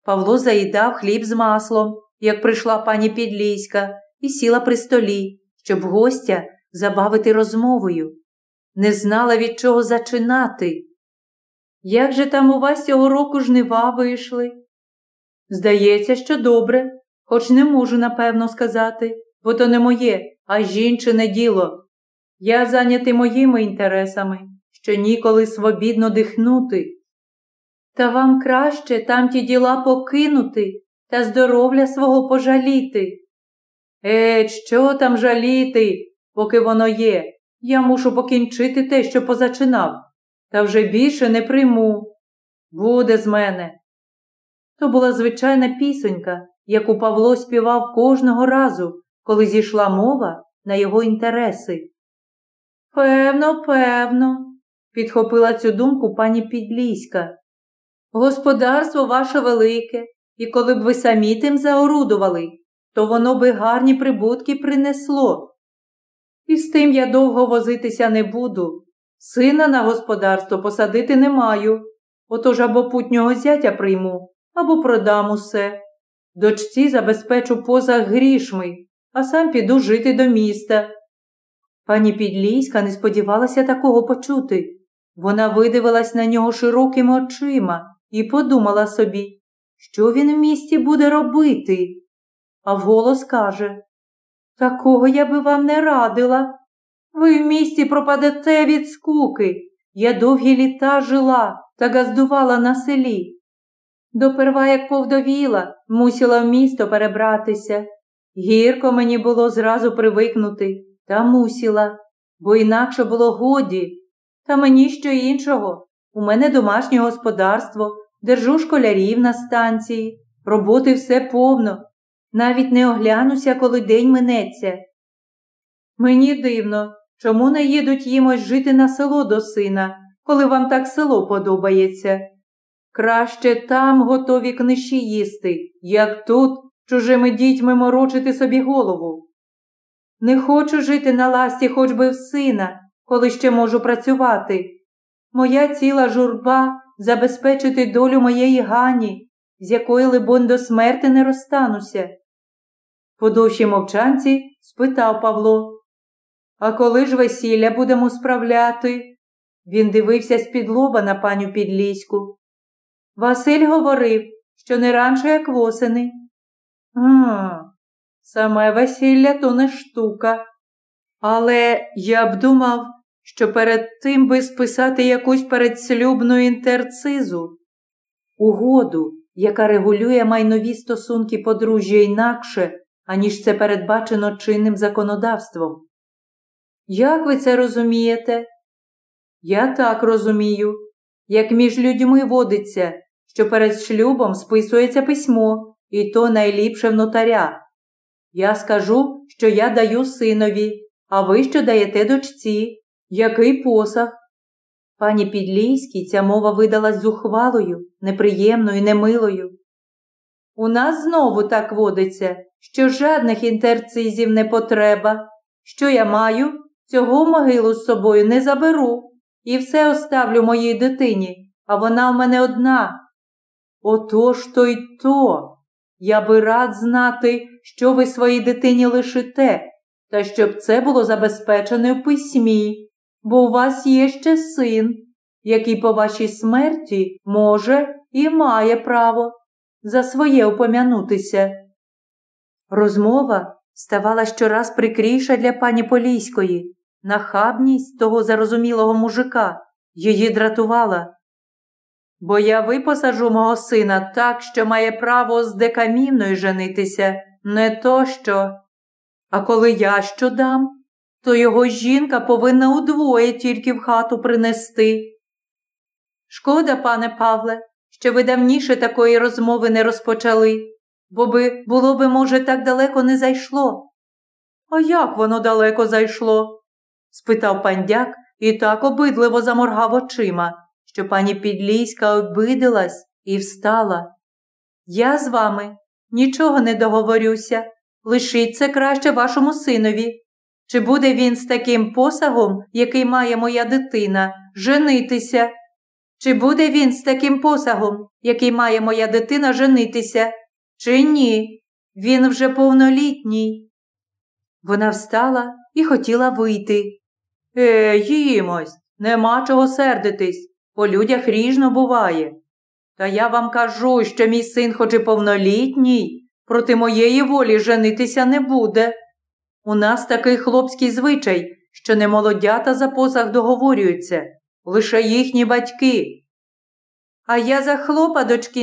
Павло заїдав хліб з маслом, як прийшла пані Підлійська, і сіла при столі, щоб гостя забавити розмовою. Не знала, від чого зачинати. Як же там у вас цього року жнива вийшли? Здається, що добре, хоч не можу напевно сказати, бо то не моє, а жінчине діло. Я зайнятий моїми інтересами, що ніколи свобідно дихнути. Та вам краще там ті діла покинути та здоров'я свого пожаліти. Е, що там жаліти, поки воно є? Я мушу покінчити те, що позачинав, та вже більше не прийму. Буде з мене. То була звичайна пісенька, яку Павло співав кожного разу, коли зійшла мова на його інтереси. Певно, певно, підхопила цю думку пані Підліська. Господарство ваше велике, і коли б ви самі тим заорудували, то воно би гарні прибутки принесло. І з тим я довго возитися не буду. Сина на господарство посадити не маю. Отож або путнього зятя прийму, або продам усе. Дочці забезпечу поза грішми, а сам піду жити до міста. Пані Підлійська не сподівалася такого почути. Вона видивилась на нього широкими очима і подумала собі, що він в місті буде робити. А вголос каже Такого я би вам не радила. Ви в місті пропадете від скуки. Я довгі літа жила та газдувала на селі. Доперва, як повдовіла, мусила в місто перебратися. Гірко мені було зразу привикнути, та мусила, бо інакше було годі. Та мені що іншого. У мене домашнє господарство, держу школярів на станції, роботи все повно. Навіть не оглянуся, коли день минеться. Мені дивно, чому не їдуть їм ось жити на село до сина, коли вам так село подобається. Краще там готові книжі їсти, як тут чужими дітьми морочити собі голову. Не хочу жити на ласті хоч би в сина, коли ще можу працювати. Моя ціла журба забезпечити долю моєї Гані, з якої, либонь, до смерти не розстануся. По довшій мовчанці спитав Павло. А коли ж весілля будемо справляти? Він дивився з-під лоба на паню Підліську. Василь говорив, що не раніше, як восени. Гм, саме весілля то не штука. Але я б думав, що перед тим би списати якусь передслюбну інтерцизу, угоду, яка регулює майнові стосунки подружжя інакше, аніж це передбачено чинним законодавством. Як ви це розумієте? Я так розумію, як між людьми водиться, що перед шлюбом списується письмо, і то найліпше в нотаря. Я скажу, що я даю синові, а ви що даєте дочці. Який посаг? Пані Підлійській ця мова видалась зухвалою, неприємною, немилою. У нас знову так водиться, що жадних інтерцизів не потреба. Що я маю, цього могилу з собою не заберу і все оставлю моїй дитині, а вона в мене одна. Отож то й то. Я би рад знати, що ви своїй дитині лишите, та щоб це було забезпечене в письмі, бо у вас є ще син, який по вашій смерті може і має право за своє упомянутися. Розмова ставала щораз прикріша для пані Поліської. Нахабність того зарозумілого мужика її дратувала. Бо я випосаджу мого сина так, що має право з декамівною женитися, не то що. А коли я що дам, то його жінка повинна удвоє тільки в хату принести. Шкода, пане Павле, що ви давніше такої розмови не розпочали, бо би, було би, може, так далеко не зайшло. А як воно далеко зайшло? спитав пандяк і так обидливо заморгав очима, що пані Підлійська обидилась і встала. Я з вами нічого не договорюся. Лишіть це краще вашому синові. Чи буде він з таким посагом, який має моя дитина, женитися? Чи буде він з таким посагом, який має моя дитина, женитися? Чи ні? Він вже повнолітній. Вона встала і хотіла вийти. Е, їмось, нема чого сердитись, по людях ріжно буває. Та я вам кажу, що мій син, хоч і повнолітній, проти моєї волі женитися не буде. У нас такий хлопський звичай, що не молодята за посаг договорюються, лише їхні батьки. А я за хлопа дочки